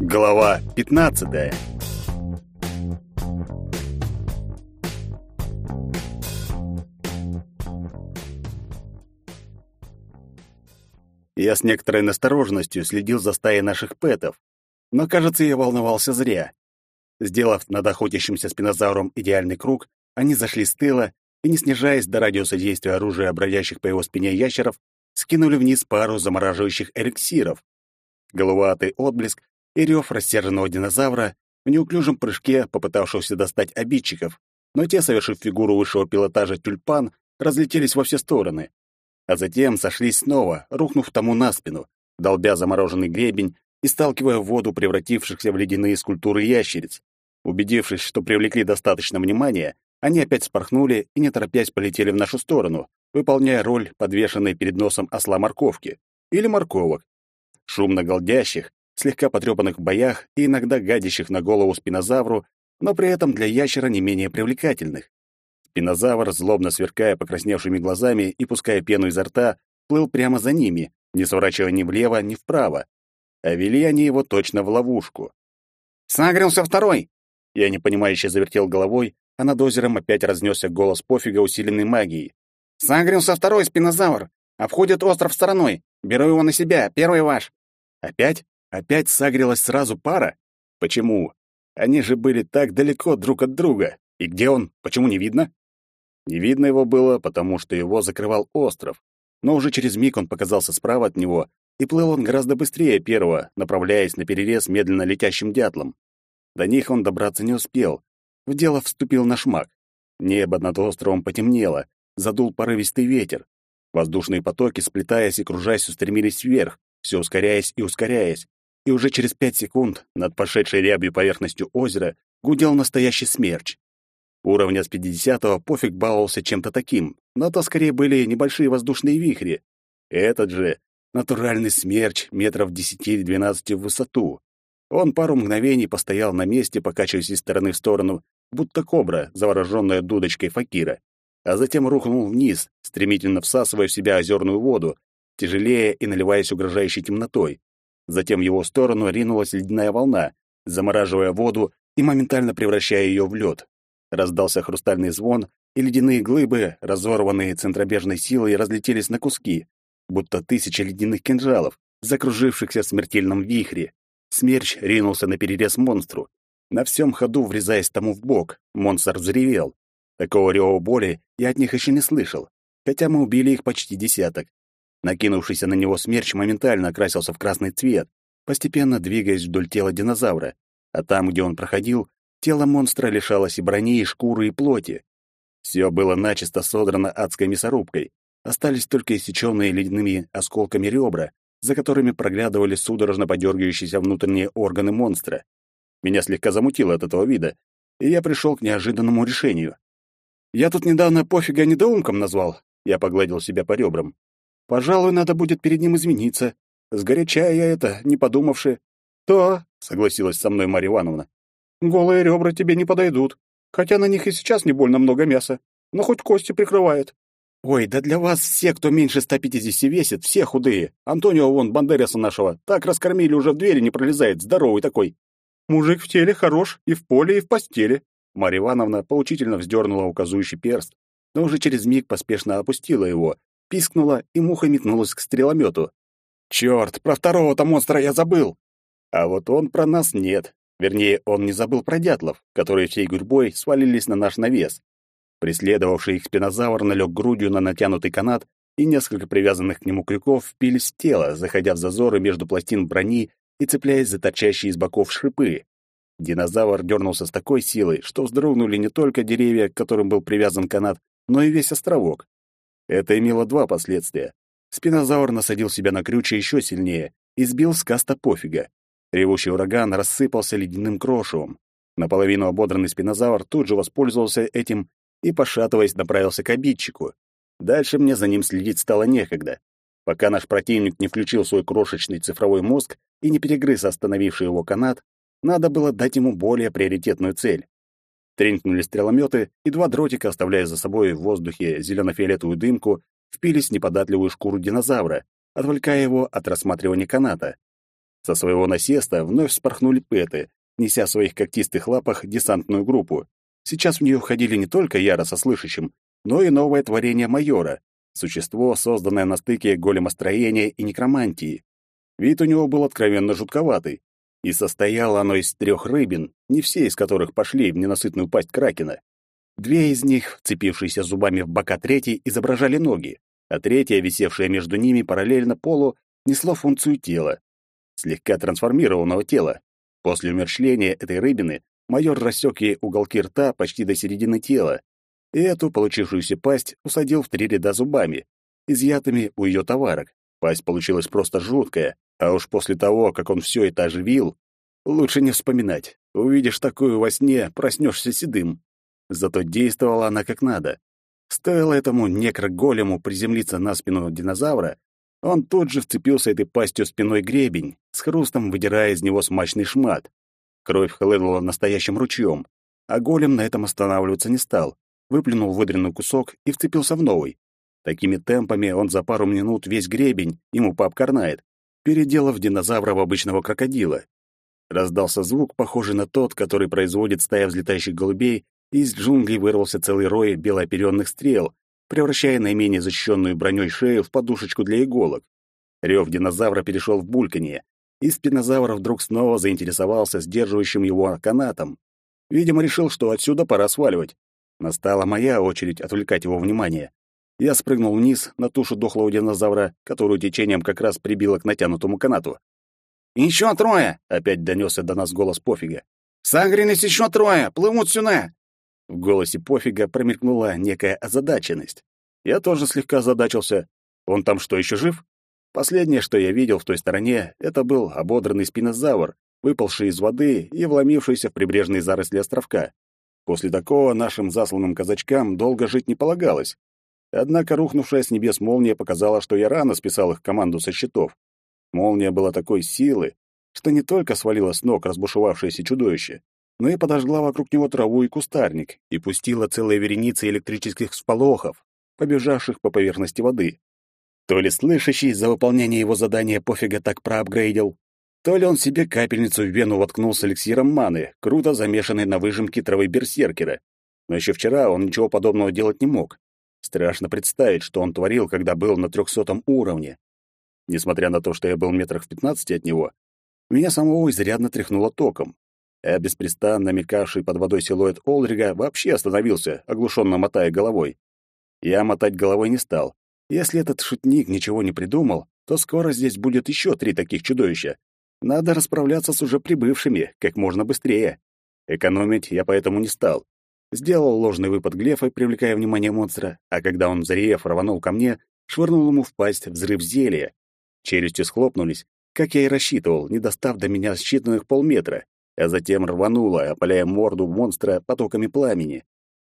Глава 15. Я с некоторой настороженностью следил за стаей наших пэтов, но, кажется, я волновался зря. Сделав над охотящимся спинозавром идеальный круг, они зашли с тыла и, не снижаясь до радиуса действия оружия, бродящих по его спине ящеров, скинули вниз пару замораживающих эликсиров. Головатый отблеск и рев рассерженного динозавра в неуклюжем прыжке, попытавшегося достать обидчиков, но те, совершив фигуру высшего пилотажа тюльпан, разлетелись во все стороны. А затем сошлись снова, рухнув тому на спину, долбя замороженный гребень и сталкивая в воду превратившихся в ледяные скульптуры ящериц. Убедившись, что привлекли достаточно внимания, они опять спорхнули и, не торопясь, полетели в нашу сторону, выполняя роль подвешенной перед носом осла морковки или морковок. Шумно голдящих, слегка потрепанных в боях и иногда гадящих на голову спинозавру, но при этом для ящера не менее привлекательных. Спинозавр, злобно сверкая покрасневшими глазами и пуская пену изо рта, плыл прямо за ними, не сворачивая ни влево, ни вправо. А вели они его точно в ловушку. «Сагрился второй!» Я непонимающе завертел головой, а над озером опять разнесся голос пофига, усиленной магией. «Сагрился второй спинозавр! Обходит остров стороной! Беру его на себя, первый ваш!» «Опять? Опять сагрилась сразу пара? Почему? Они же были так далеко друг от друга. И где он? Почему не видно? Не видно его было, потому что его закрывал остров. Но уже через миг он показался справа от него, и плыл он гораздо быстрее первого, направляясь на перерез медленно летящим дятлом. До них он добраться не успел. В дело вступил наш маг. Небо над островом потемнело, задул порывистый ветер. Воздушные потоки, сплетаясь и кружась, устремились вверх, все ускоряясь и ускоряясь, и уже через пять секунд над пошедшей рябью поверхностью озера гудел настоящий смерч. Уровня с 50-го пофиг баловался чем-то таким, но то скорее были небольшие воздушные вихри. Этот же натуральный смерч метров 10-12 в высоту. Он пару мгновений постоял на месте, покачиваясь из стороны в сторону, будто кобра, завороженная дудочкой факира, а затем рухнул вниз, стремительно всасывая в себя озерную воду, тяжелее и наливаясь угрожающей темнотой. Затем в его сторону ринулась ледяная волна, замораживая воду и моментально превращая ее в лед. Раздался хрустальный звон, и ледяные глыбы, разорванные центробежной силой, разлетелись на куски, будто тысячи ледяных кинжалов, закружившихся в смертельном вихре. Смерч ринулся на перерез монстру. На всем ходу, врезаясь тому в бок, монстр взревел. Такого рева боли я от них еще не слышал, хотя мы убили их почти десяток. Накинувшийся на него смерч моментально окрасился в красный цвет, постепенно двигаясь вдоль тела динозавра, а там, где он проходил, тело монстра лишалось и брони, и шкуры, и плоти. Все было начисто содрано адской мясорубкой. Остались только иссеченные ледяными осколками ребра, за которыми проглядывали судорожно подергивающиеся внутренние органы монстра. Меня слегка замутило от этого вида, и я пришел к неожиданному решению. Я тут недавно пофига недоумком назвал. Я погладил себя по ребрам. Пожалуй, надо будет перед ним извиниться. Сгоряча я это, не подумавши. Да, согласилась со мной Марья Ивановна. Голые ребра тебе не подойдут, хотя на них и сейчас не больно много мяса, но хоть кости прикрывает. Ой, да для вас все, кто меньше 150 весит, все худые. Антонио вон, Бандераса нашего, так раскормили, уже в двери не пролезает, здоровый такой. Мужик в теле хорош и в поле, и в постели. Марья Ивановна поучительно вздернула указующий перст, но уже через миг поспешно опустила его, пискнула и муха метнулась к стреломету. «Черт, про второго-то монстра я забыл!» А вот он про нас нет. Вернее, он не забыл про дятлов, которые всей гурьбой свалились на наш навес. Преследовавший их спинозавр налег грудью на натянутый канат, и несколько привязанных к нему крюков впились в тело, заходя в зазоры между пластин брони и цепляясь за торчащие из боков шипы. Динозавр дернулся с такой силой, что вздрогнули не только деревья, к которым был привязан канат, но и весь островок. Это имело два последствия. Спинозавр насадил себя на крючья еще сильнее и сбил с каста пофига. Ревущий ураган рассыпался ледяным крошевом. Наполовину ободранный спинозавр тут же воспользовался этим и, пошатываясь, направился к обидчику. Дальше мне за ним следить стало некогда. Пока наш противник не включил свой крошечный цифровой мозг и не перегрыз остановивший его канат, надо было дать ему более приоритетную цель. Тренькнули стрелометы, и два дротика, оставляя за собой в воздухе зелено-фиолетовую дымку, впились в неподатливую шкуру динозавра, отвлекая его от рассматривания каната. Со своего насеста вновь спорхнули пэты, неся в своих когтистых лапах десантную группу. Сейчас в нее входили не только Яра со слышащим, но и новое творение майора, существо, созданное на стыке големостроения и некромантии. Вид у него был откровенно жутковатый, и состояло оно из трех рыбин, не все из которых пошли в ненасытную пасть кракена. Две из них, вцепившиеся зубами в бока третьей, изображали ноги, а третья, висевшая между ними параллельно полу, несло функцию тела, слегка трансформированного тела. После умерщвления этой рыбины майор рассек ей уголки рта почти до середины тела, и эту получившуюся пасть усадил в три ряда зубами, изъятыми у ее товарок. Пасть получилась просто жуткая, а уж после того, как он все это оживил, лучше не вспоминать. Увидишь такую во сне, проснешься седым. Зато действовала она как надо. Стоило этому некроголему приземлиться на спину динозавра, он тут же вцепился этой пастью спиной гребень, с хрустом выдирая из него смачный шмат. Кровь хлынула настоящим ручьем, а голем на этом останавливаться не стал. Выплюнул выдренный кусок и вцепился в новый. Такими темпами он за пару минут весь гребень ему пообкорнает, переделав динозавра в обычного крокодила. Раздался звук, похожий на тот, который производит стая взлетающих голубей, и из джунглей вырвался целый рой белооперенных стрел, превращая наименее защищенную броней шею в подушечку для иголок. Рев динозавра перешел в бульканье, и спинозавр вдруг снова заинтересовался сдерживающим его канатом. Видимо, решил, что отсюда пора сваливать. Настала моя очередь отвлекать его внимание. Я спрыгнул вниз на тушу дохлого динозавра, которую течением как раз прибило к натянутому канату. «Еще трое!» — опять донесся до нас голос пофига. «Сагрились еще трое! Плывут сюда!» В голосе пофига промелькнула некая озадаченность. Я тоже слегка озадачился. Он там что, еще жив? Последнее, что я видел в той стороне, это был ободранный спинозавр, выпалший из воды и вломившийся в прибрежные заросли островка. После такого нашим засланным казачкам долго жить не полагалось. Однако рухнувшая с небес молния показала, что я рано списал их команду со счетов. Молния была такой силы, что не только свалила с ног разбушевавшееся чудовище, но и подожгла вокруг него траву и кустарник, и пустила целые вереницы электрических всполохов, побежавших по поверхности воды. То ли слышащий за выполнение его задания пофига так проапгрейдил, то ли он себе капельницу в вену воткнул с эликсиром маны, круто замешанной на выжимке травы берсеркера. Но еще вчера он ничего подобного делать не мог. Страшно представить, что он творил, когда был на трехсотом уровне. Несмотря на то, что я был метрах в пятнадцати от него, меня самого изрядно тряхнуло током а беспрестанно мелькавший под водой силуэт Олдрига вообще остановился, оглушенно мотая головой. Я мотать головой не стал. Если этот шутник ничего не придумал, то скоро здесь будет еще три таких чудовища. Надо расправляться с уже прибывшими как можно быстрее. Экономить я поэтому не стал. Сделал ложный выпад Глефа, привлекая внимание монстра, а когда он, взрев, рванул ко мне, швырнул ему в пасть взрыв зелья. Челюсти схлопнулись, как я и рассчитывал, не достав до меня считанных полметра а затем рванула, опаляя морду монстра потоками пламени.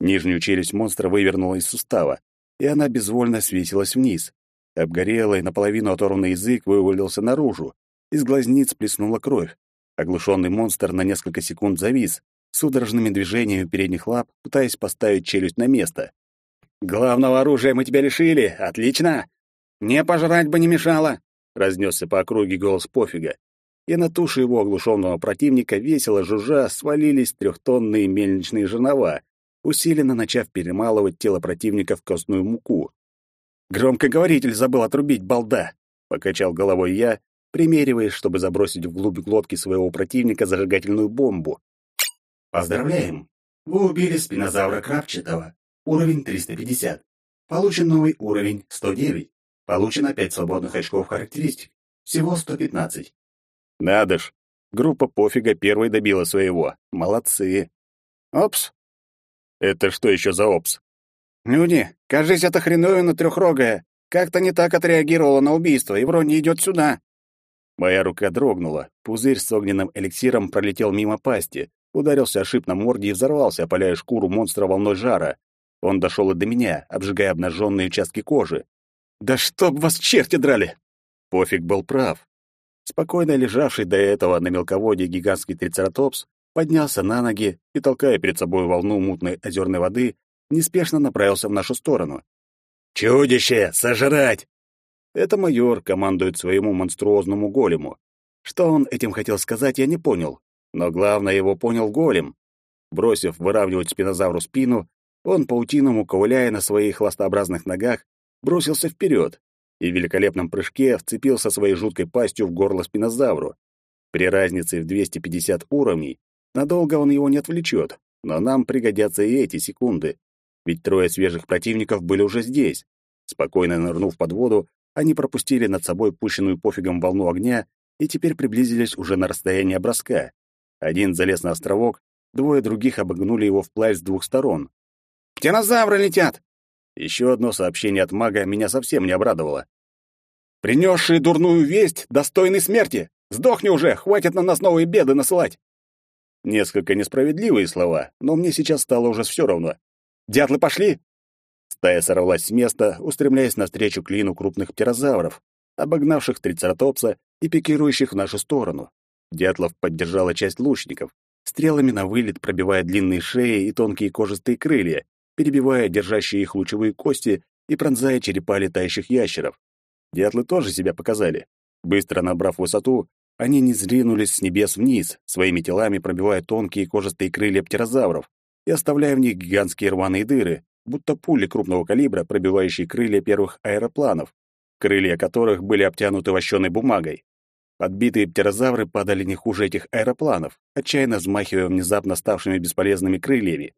Нижнюю челюсть монстра вывернула из сустава, и она безвольно свесилась вниз. Обгорелый, наполовину оторванный язык вывалился наружу. Из глазниц плеснула кровь. Оглушенный монстр на несколько секунд завис, судорожными движениями передних лап, пытаясь поставить челюсть на место. «Главного оружия мы тебя лишили! Отлично!» «Не пожрать бы не мешало!» — разнесся по округе голос пофига и на тушу его оглушенного противника весело жужжа свалились трехтонные мельничные жернова, усиленно начав перемалывать тело противника в костную муку. «Громкоговоритель забыл отрубить, балда!» — покачал головой я, примериваясь, чтобы забросить вглубь глотки своего противника зажигательную бомбу. «Поздравляем! Вы убили спинозавра крапчатого. Уровень 350. Получен новый уровень 109. Получено 5 свободных очков характеристик. Всего 115. Надо ж. Группа пофига первой добила своего. Молодцы. Опс. Это что еще за опс? Люди, кажись, эта хреновина трехрогая. Как-то не так отреагировала на убийство и вроде идет сюда. Моя рука дрогнула. Пузырь с огненным эликсиром пролетел мимо пасти, ударился о шип на морде и взорвался, опаляя шкуру монстра волной жара. Он дошел и до меня, обжигая обнаженные участки кожи. «Да чтоб вас черти драли!» Пофиг был прав. Спокойно лежавший до этого на мелководье гигантский трицератопс поднялся на ноги и, толкая перед собой волну мутной озерной воды, неспешно направился в нашу сторону. «Чудище! Сожрать!» Это майор командует своему монструозному голему. Что он этим хотел сказать, я не понял, но главное, его понял голем. Бросив выравнивать спинозавру спину, он, паутиному ковыляя на своих хвостообразных ногах, бросился вперед и в великолепном прыжке вцепился своей жуткой пастью в горло спинозавру. При разнице в 250 уровней надолго он его не отвлечет, но нам пригодятся и эти секунды, ведь трое свежих противников были уже здесь. Спокойно нырнув под воду, они пропустили над собой пущенную пофигом волну огня и теперь приблизились уже на расстояние броска. Один залез на островок, двое других обогнули его вплавь с двух сторон. «Птинозавры летят!» Еще одно сообщение от мага меня совсем не обрадовало. «Принесшие дурную весть, достойный смерти! Сдохни уже, хватит на нас новые беды насылать!» Несколько несправедливые слова, но мне сейчас стало уже все равно. «Дятлы пошли!» Стая сорвалась с места, устремляясь навстречу клину крупных птерозавров, обогнавших трицератопса и пикирующих в нашу сторону. Дятлов поддержала часть лучников, стрелами на вылет пробивая длинные шеи и тонкие кожистые крылья, перебивая держащие их лучевые кости и пронзая черепа летающих ящеров. Дятлы тоже себя показали. Быстро набрав высоту, они не зринулись с небес вниз, своими телами пробивая тонкие кожистые крылья птерозавров и оставляя в них гигантские рваные дыры, будто пули крупного калибра, пробивающие крылья первых аэропланов, крылья которых были обтянуты вощеной бумагой. Подбитые птерозавры падали не хуже этих аэропланов, отчаянно взмахивая внезапно ставшими бесполезными крыльями.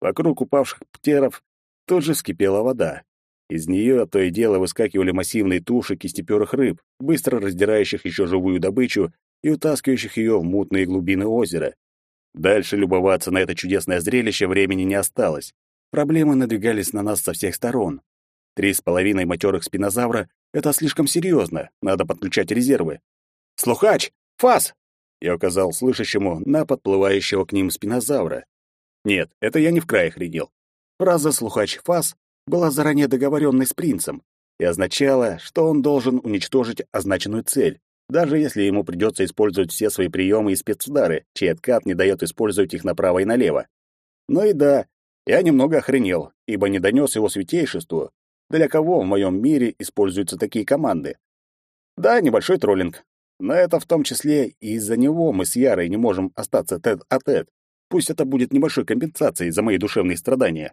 Вокруг упавших птеров тут же вскипела вода. Из нее то и дело выскакивали массивные туши кистеперых рыб, быстро раздирающих еще живую добычу и утаскивающих ее в мутные глубины озера. Дальше любоваться на это чудесное зрелище времени не осталось. Проблемы надвигались на нас со всех сторон. Три с половиной матерых спинозавра — это слишком серьезно, надо подключать резервы. «Слухач! Фас!» Я указал слышащему на подплывающего к ним спинозавра. Нет, это я не в крае хренел. Фраза «слухач фас» была заранее договоренной с принцем и означала, что он должен уничтожить означенную цель, даже если ему придется использовать все свои приемы и спецудары, чей откат не дает использовать их направо и налево. Ну и да, я немного охренел, ибо не донес его святейшеству, для кого в моем мире используются такие команды. Да, небольшой троллинг, но это в том числе и из-за него мы с Ярой не можем остаться тет-а-тет. Пусть это будет небольшой компенсацией за мои душевные страдания.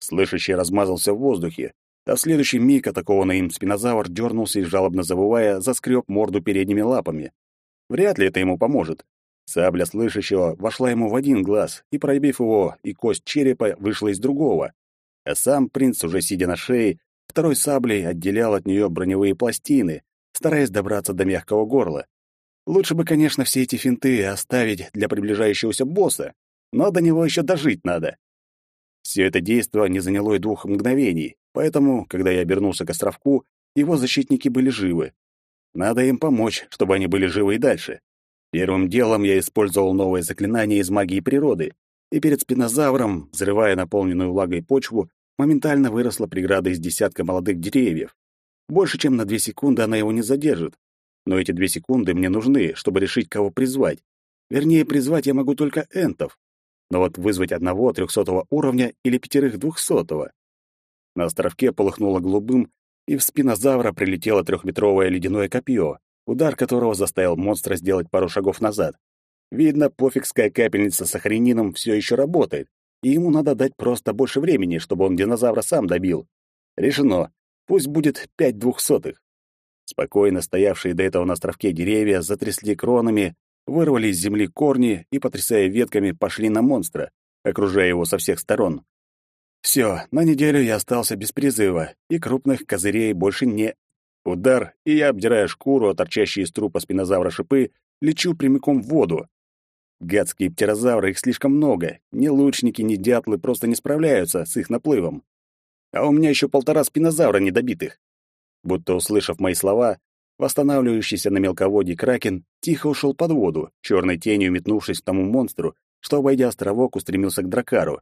Слышащий размазался в воздухе, а в следующий миг атакованный им спинозавр дернулся и, жалобно завывая, заскреб морду передними лапами. Вряд ли это ему поможет. Сабля слышащего вошла ему в один глаз, и, пробив его, и кость черепа вышла из другого. А сам принц, уже сидя на шее, второй саблей отделял от нее броневые пластины, стараясь добраться до мягкого горла. Лучше бы, конечно, все эти финты оставить для приближающегося босса, но до него еще дожить надо. Все это действо не заняло и двух мгновений, поэтому, когда я обернулся к островку, его защитники были живы. Надо им помочь, чтобы они были живы и дальше. Первым делом я использовал новое заклинание из магии природы, и перед спинозавром, взрывая наполненную влагой почву, моментально выросла преграда из десятка молодых деревьев. Больше чем на две секунды она его не задержит, но эти две секунды мне нужны, чтобы решить, кого призвать. Вернее, призвать я могу только энтов. Но вот вызвать одного трехсотого уровня или пятерых двухсотого. На островке полыхнуло голубым, и в спинозавра прилетело трехметровое ледяное копье, удар которого заставил монстра сделать пару шагов назад. Видно, пофигская капельница с охренином все еще работает, и ему надо дать просто больше времени, чтобы он динозавра сам добил. Решено. Пусть будет пять двухсотых. Спокойно стоявшие до этого на островке деревья затрясли кронами, вырвали из земли корни и, потрясая ветками, пошли на монстра, окружая его со всех сторон. Все, на неделю я остался без призыва, и крупных козырей больше не... Удар, и я, обдирая шкуру, а торчащие из трупа спинозавра шипы, лечу прямиком в воду. Гадские птерозавры, их слишком много. Ни лучники, ни дятлы просто не справляются с их наплывом. А у меня еще полтора спинозавра недобитых. Будто услышав мои слова, восстанавливающийся на мелководье кракен тихо ушел под воду, черной тенью метнувшись к тому монстру, что, обойдя островок, устремился к дракару.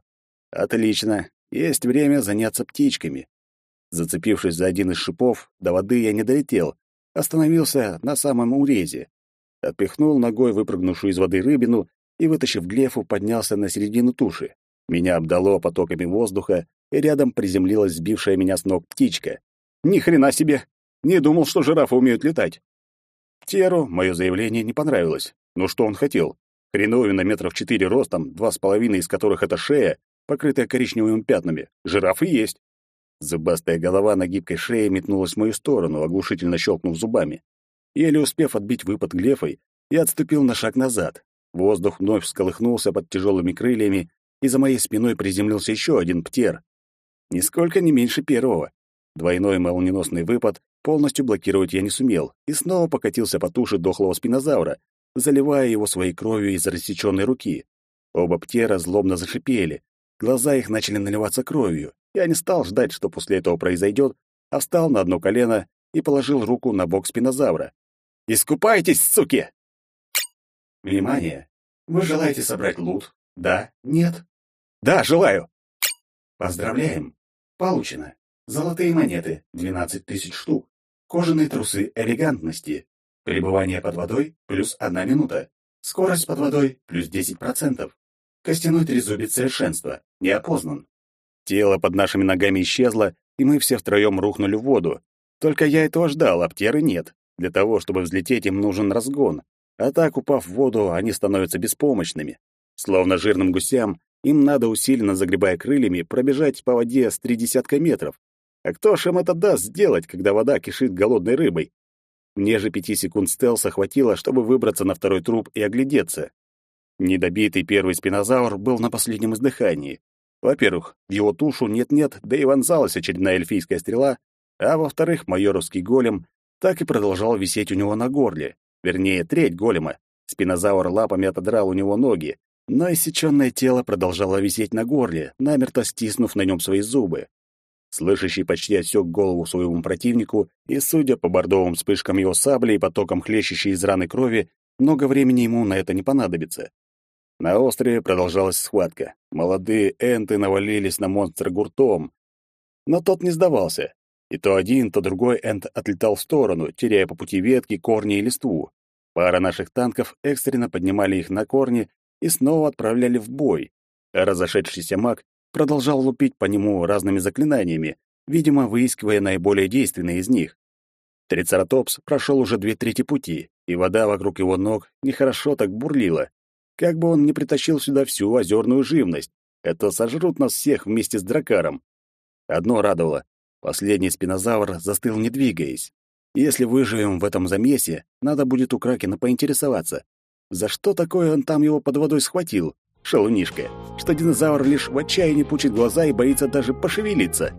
Отлично, есть время заняться птичками. Зацепившись за один из шипов, до воды я не долетел, остановился на самом урезе. Отпихнул ногой выпрыгнувшую из воды рыбину и, вытащив глефу, поднялся на середину туши. Меня обдало потоками воздуха, и рядом приземлилась сбившая меня с ног птичка. Ни хрена себе! Не думал, что жирафы умеют летать. Птеру мое заявление не понравилось. Ну что он хотел? Хреновина метров четыре ростом, два с половиной из которых это шея, покрытая коричневыми пятнами. Жираф и есть. Зубастая голова на гибкой шее метнулась в мою сторону, оглушительно щелкнув зубами. Еле успев отбить выпад глефой, я отступил на шаг назад. Воздух вновь всколыхнулся под тяжелыми крыльями, и за моей спиной приземлился еще один птер. Нисколько не меньше первого. Двойной молниеносный выпад полностью блокировать я не сумел и снова покатился по туше дохлого спинозавра, заливая его своей кровью из рассеченной руки. Оба птера злобно зашипели. Глаза их начали наливаться кровью. Я не стал ждать, что после этого произойдет, а встал на одно колено и положил руку на бок спинозавра. «Искупайтесь, суки!» Внимание! Вы желаете собрать лут? Да? Нет? Да, желаю! Поздравляем! Получено. Золотые монеты — 12 тысяч штук. Кожаные трусы элегантности. Пребывание под водой — плюс одна минута. Скорость под водой — плюс 10%. Костяной трезубец совершенства. Неопознан. Тело под нашими ногами исчезло, и мы все втроем рухнули в воду. Только я этого ждал, а нет. Для того, чтобы взлететь, им нужен разгон. А так, упав в воду, они становятся беспомощными. Словно жирным гусям, им надо, усиленно загребая крыльями, пробежать по воде с три десятка метров. А кто ж им это даст сделать, когда вода кишит голодной рыбой? Мне же пяти секунд стелса хватило, чтобы выбраться на второй труп и оглядеться. Недобитый первый спинозавр был на последнем издыхании. Во-первых, в его тушу нет-нет, да и вонзалась очередная эльфийская стрела, а во-вторых, майоровский голем так и продолжал висеть у него на горле. Вернее, треть голема. Спинозавр лапами отодрал у него ноги, но иссечённое тело продолжало висеть на горле, намертво стиснув на нем свои зубы. Слышащий почти отсек голову своему противнику, и, судя по бордовым вспышкам его сабли и потокам хлещущей из раны крови, много времени ему на это не понадобится. На острове продолжалась схватка. Молодые энты навалились на монстра гуртом, но тот не сдавался. И то один, то другой энт отлетал в сторону, теряя по пути ветки, корни и листву. Пара наших танков экстренно поднимали их на корни и снова отправляли в бой. Разошедшийся маг продолжал лупить по нему разными заклинаниями, видимо, выискивая наиболее действенные из них. Трицератопс прошел уже две трети пути, и вода вокруг его ног нехорошо так бурлила. Как бы он ни притащил сюда всю озерную живность, это сожрут нас всех вместе с дракаром. Одно радовало Последний спинозавр застыл, не двигаясь. Если выживем в этом замесе, надо будет у Кракена поинтересоваться. За что такое он там его под водой схватил? Шалунишка, что динозавр лишь в отчаянии пучит глаза и боится даже пошевелиться.